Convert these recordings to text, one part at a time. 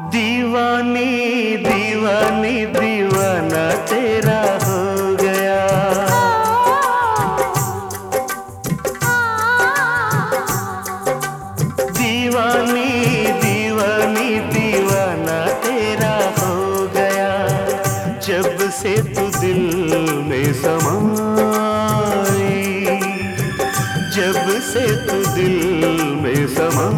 दीवानी दीवानी, दीवाना तेरा हो गया। दीवानी दीवानी, दीवाना तेरा हो गया। जब से तू दिल में समाई जब से तू दिल में समा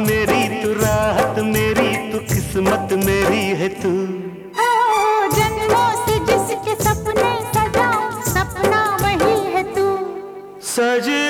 मेरी तू राहत मेरी तू किस्मत मेरी है तू। सपने सजा सपना वही है तू। सजे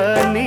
அவனே